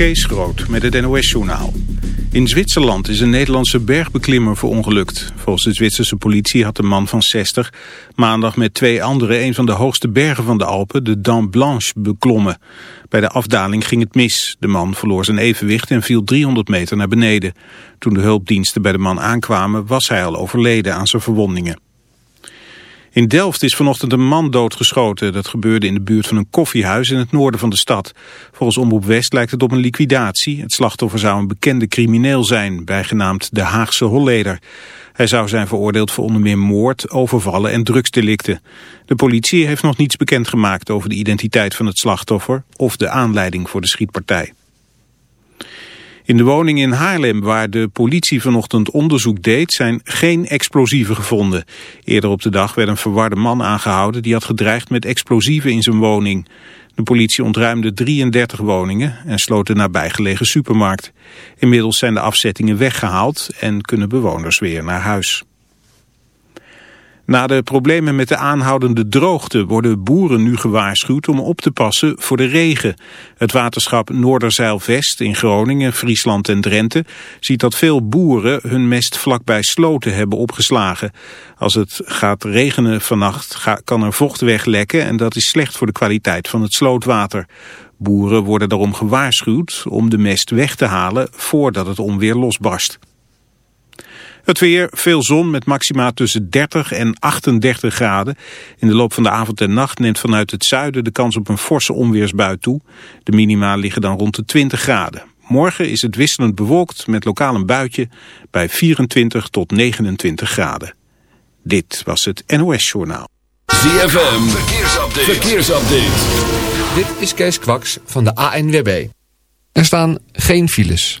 Kees Groot met het NOS-journaal. In Zwitserland is een Nederlandse bergbeklimmer verongelukt. Volgens de Zwitserse politie had de man van 60 maandag met twee anderen... een van de hoogste bergen van de Alpen, de Dent Blanche, beklommen. Bij de afdaling ging het mis. De man verloor zijn evenwicht en viel 300 meter naar beneden. Toen de hulpdiensten bij de man aankwamen was hij al overleden aan zijn verwondingen. In Delft is vanochtend een man doodgeschoten. Dat gebeurde in de buurt van een koffiehuis in het noorden van de stad. Volgens Omroep West lijkt het op een liquidatie. Het slachtoffer zou een bekende crimineel zijn, bijgenaamd de Haagse Holleder. Hij zou zijn veroordeeld voor onder meer moord, overvallen en drugsdelicten. De politie heeft nog niets bekendgemaakt over de identiteit van het slachtoffer of de aanleiding voor de schietpartij. In de woning in Haarlem, waar de politie vanochtend onderzoek deed, zijn geen explosieven gevonden. Eerder op de dag werd een verwarde man aangehouden die had gedreigd met explosieven in zijn woning. De politie ontruimde 33 woningen en sloot de nabijgelegen supermarkt. Inmiddels zijn de afzettingen weggehaald en kunnen bewoners weer naar huis. Na de problemen met de aanhoudende droogte worden boeren nu gewaarschuwd om op te passen voor de regen. Het waterschap Noorderzeilvest in Groningen, Friesland en Drenthe ziet dat veel boeren hun mest vlakbij sloten hebben opgeslagen. Als het gaat regenen vannacht kan er vocht weglekken en dat is slecht voor de kwaliteit van het slootwater. Boeren worden daarom gewaarschuwd om de mest weg te halen voordat het onweer losbarst. Het weer, veel zon met maxima tussen 30 en 38 graden. In de loop van de avond en nacht neemt vanuit het zuiden de kans op een forse onweersbui toe. De minima liggen dan rond de 20 graden. Morgen is het wisselend bewolkt met lokaal een buitje bij 24 tot 29 graden. Dit was het NOS Journaal. ZFM, verkeersupdate. verkeersupdate. Dit is Kees Kwaks van de ANWB. Er staan geen files.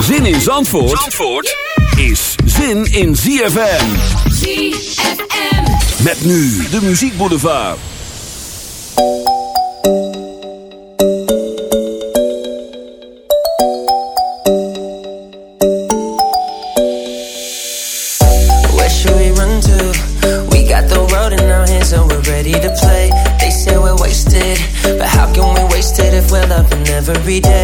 Zin in Zandvoort, Zandvoort is zin in ZFM. ZFM. Met nu de muziekboulevard. Where should we run to? We got the road in our hands and we're ready to play. They say we're wasted, but how can we waste it if we're loving every day?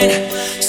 mine.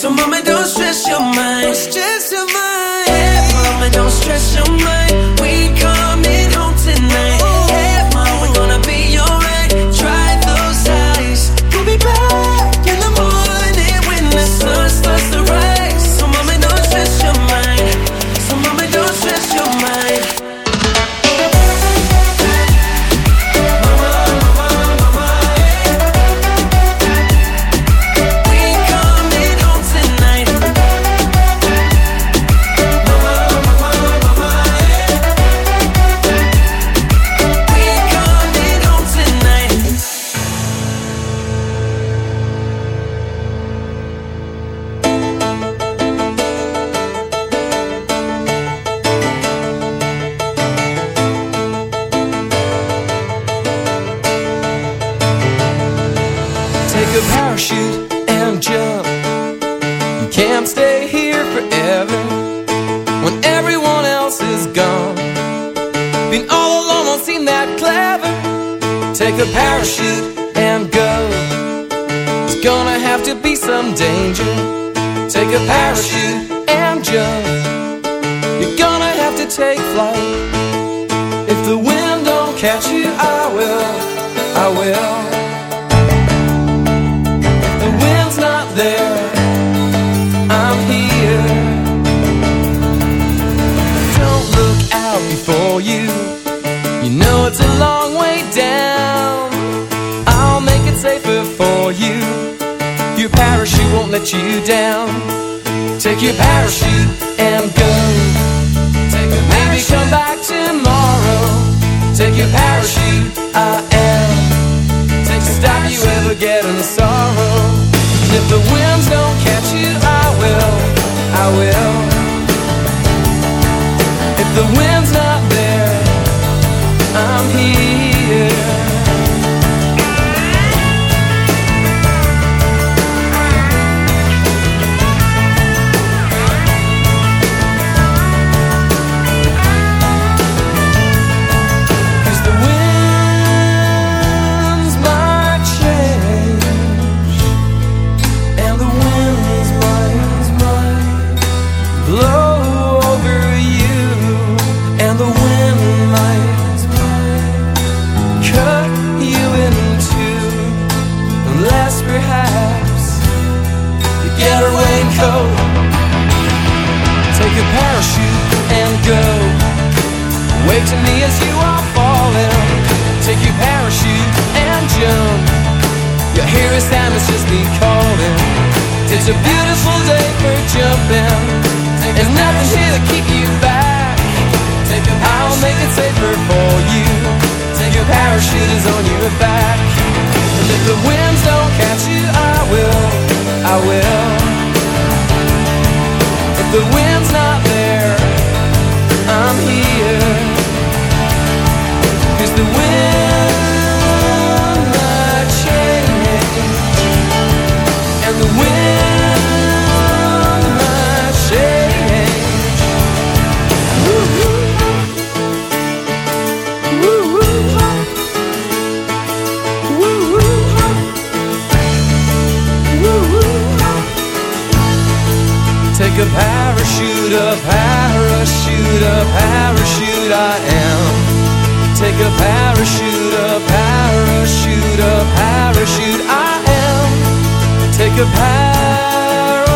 A parachute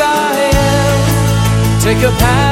I am. Take a parachute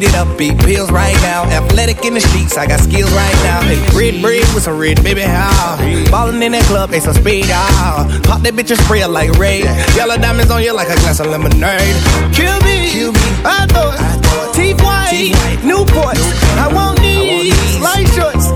beat it up, beat pills right now. Athletic in the streets, I got skills right now. Hey, red bread with some red, baby, how? Ballin' in that club, they some speed, ah. Pop that bitch and spray it like raid. Yellow diamonds on you like a glass of lemonade. Kill me, Kill me. I thought, teeth white, Newport. I want these, light shorts.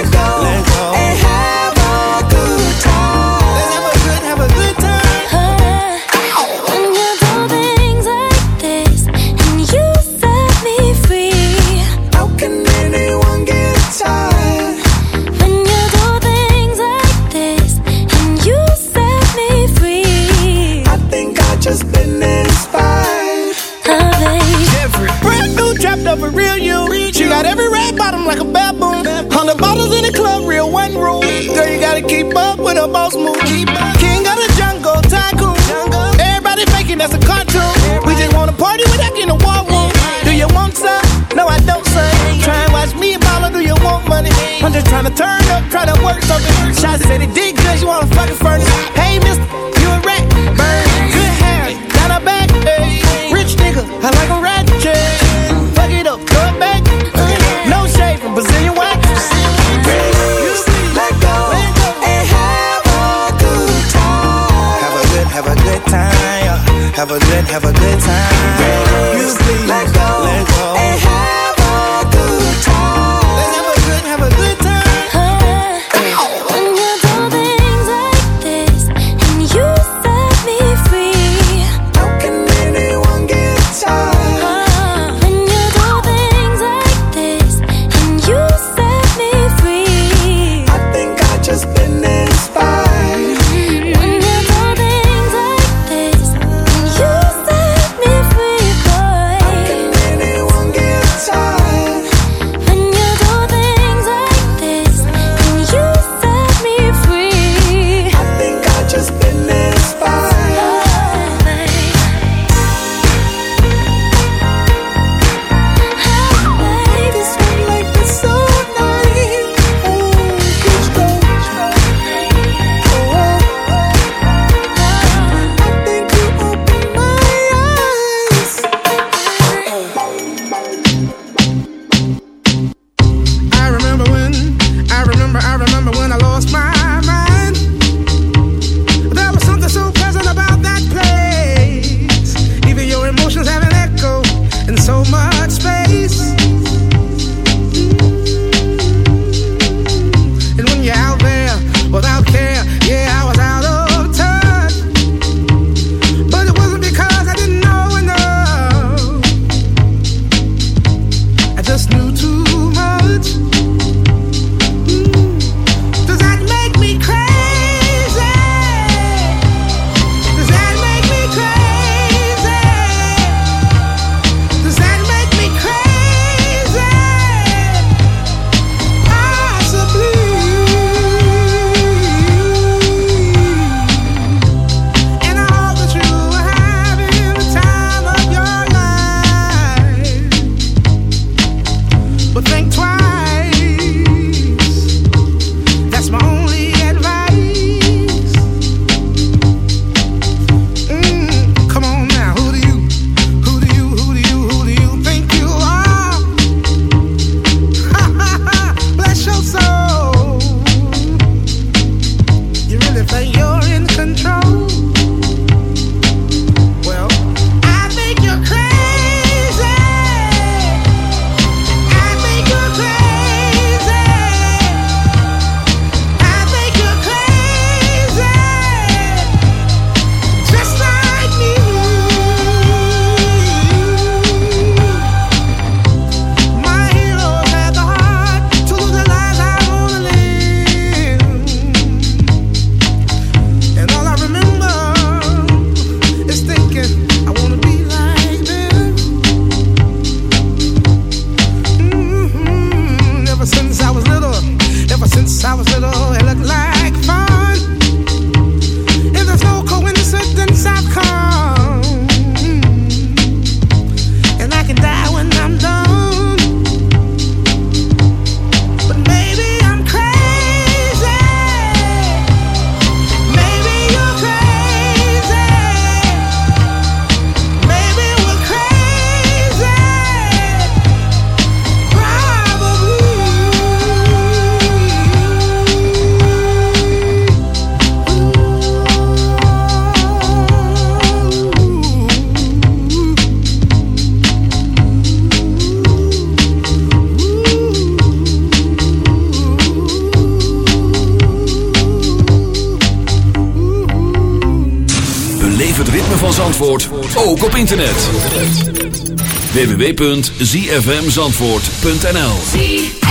www.zfmzandvoort.nl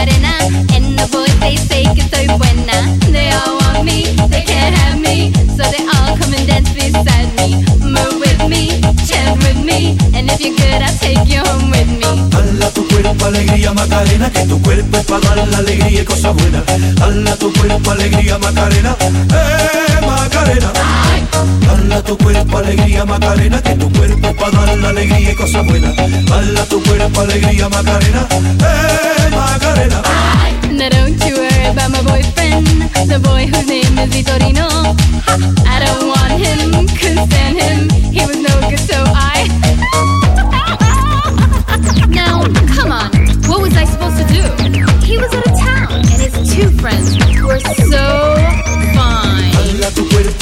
Macarena. And the boys, they say que soy buena. They all want me, they can't have me. So they all come and dance beside me. Move with me, chant with me. And if you're good, I'll take you home with me. Hala tu cuerpo alegría Macarena, que tu cuerpo es para dar la alegría y cosas buenas. Hala tu cuerpo alegría Macarena, eh Macarena. Hala tu cuerpo alegría Macarena, que tu cuerpo para dar la alegría y cosas buenas. Hala tu cuerpo alegría Macarena, eh Macarena. Now don't you worry about my boyfriend, the boy whose name is Vitorino. I don't want him, couldn't stand him.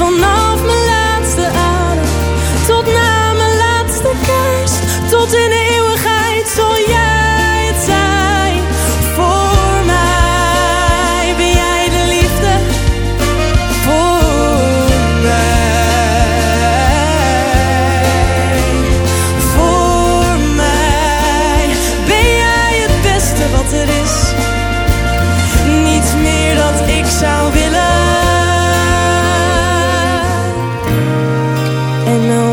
vanaf mijn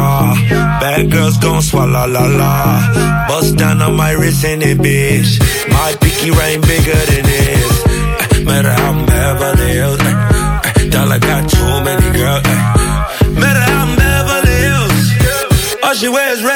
shimmy. Bad girls gon' swallow la la. Bust down on my wrist and it, bitch. My pinky ring bigger than this. Eh, Matter how I'm Beverly Hills. eh, Dollar got too many girls. Matter how I'm Beverly Hills. All she wears red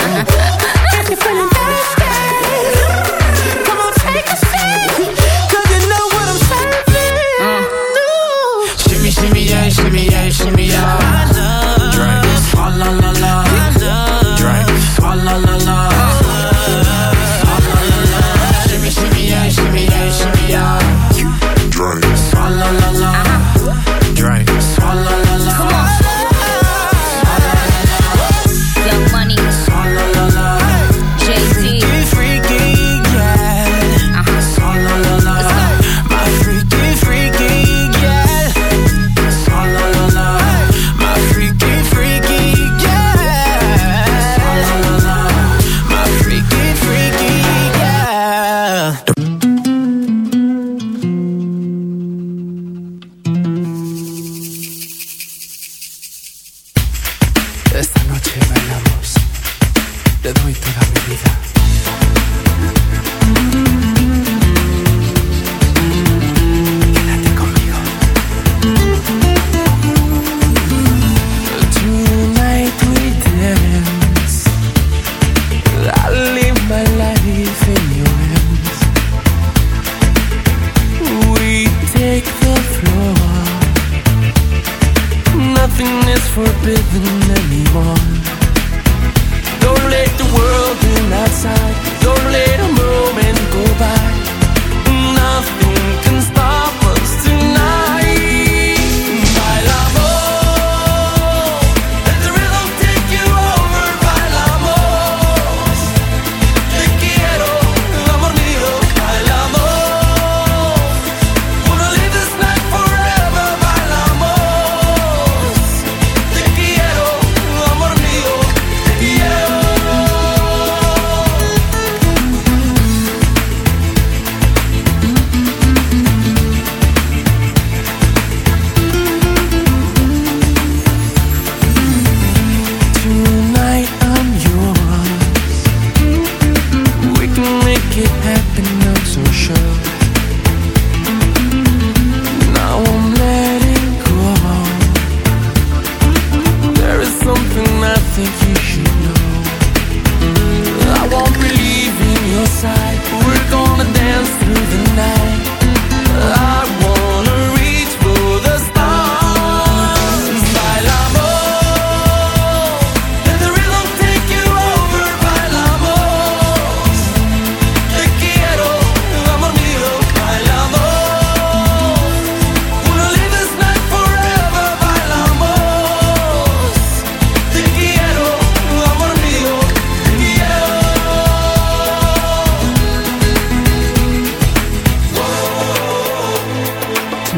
you're feeling thirsty, come on, take a 'cause you know what I'm serving. Shimmy, shimmy, yeah, shimmy, yeah, shimmy, yeah. Drink. Swalla la la.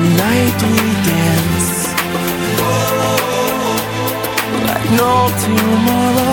Tonight we dance like no tomorrow.